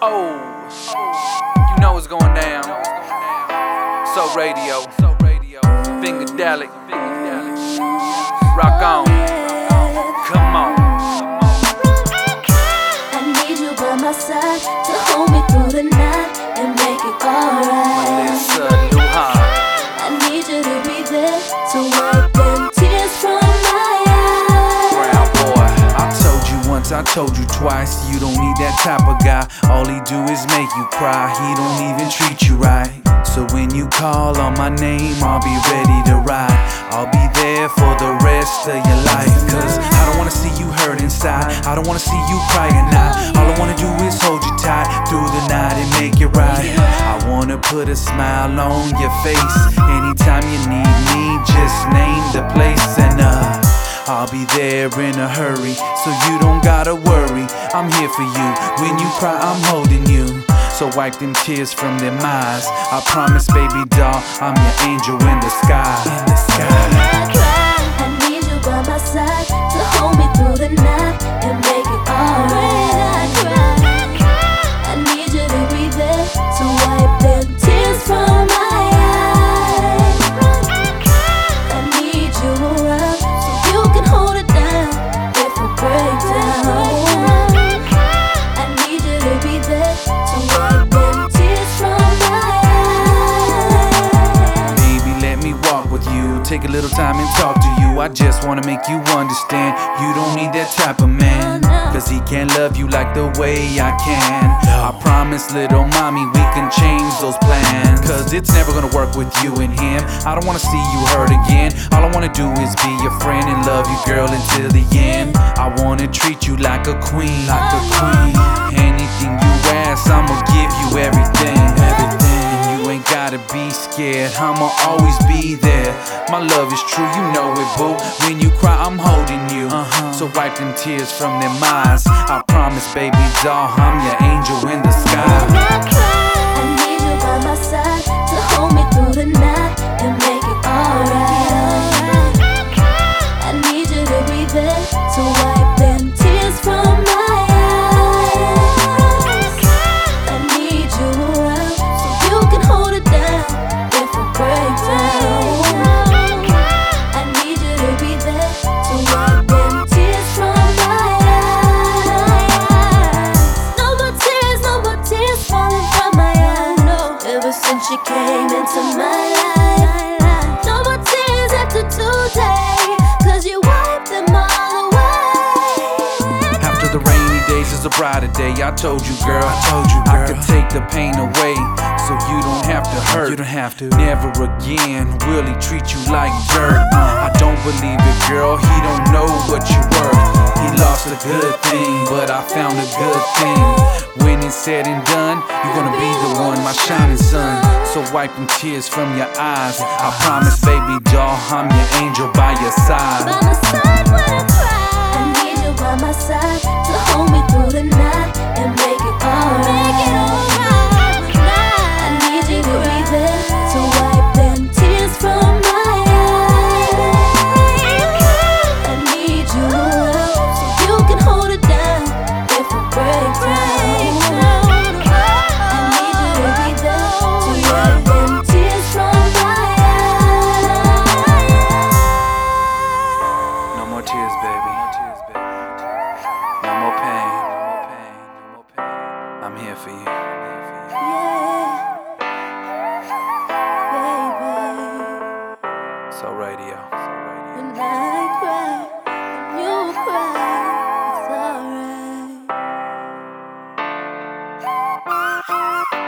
Oh, you know what's going down. So radio, Fingadelic, rock on, come on. I need you by my side to hold me through the night and make it alright. I need you to be there to wipe them tears from my eyes. Brown boy. I told you once, I told you twice. You don't need that type of guy. All he do is make you cry. He don't even treat you right. So when you call on my name, I'll be ready to ride. I'll be there for the rest of your life. Cause I don't wanna see you hurt inside. I don't wanna see you cry at night. All I wanna do is hold you tight through the night and make it right. I wanna put a smile on your face. Anytime you need me, just name the place and uh. I'll be there in a hurry, so you don't gotta worry. I'm here for you. When you cry, I'm holding you. So wipe them tears from them eyes. I promise, baby doll, I'm your angel in the sky. In the sky. I cry. I need you by my side to hold me through the night you. Take a little time and talk to you. I just wanna make you understand. You don't need that type of man. Cause he can't love you like the way I can. I promise, little mommy, we can change those plans. Cause it's never gonna work with you and him. I don't wanna see you hurt again. All I wanna do is be your friend and love you, girl, until the end. I wanna treat you like a queen. Like a queen. Oh, Anything you ask, I'ma give you everything. Everything. Scared, I'ma always be there. My love is true, you know it, boo. When you cry, I'm holding you. Uh-huh. So wipe them tears from their eyes. I promise, baby doll, I'm your angel in the sky. Days is a brighter day. I told you, girl. I told you, girl. I could take the pain away, so you don't have to hurt. You don't have to. Never again will he treat you like dirt. Uh, I don't believe it, girl. He don't know what you worth. He lost a good thing, but I found a good thing. When it's said and done, you're gonna be the one, my shining sun. So wipe them tears from your eyes. I promise, baby doll, I'm your angel by your side. Pain. I'm here for you. So radio. When I cry, when you cry, it's alright.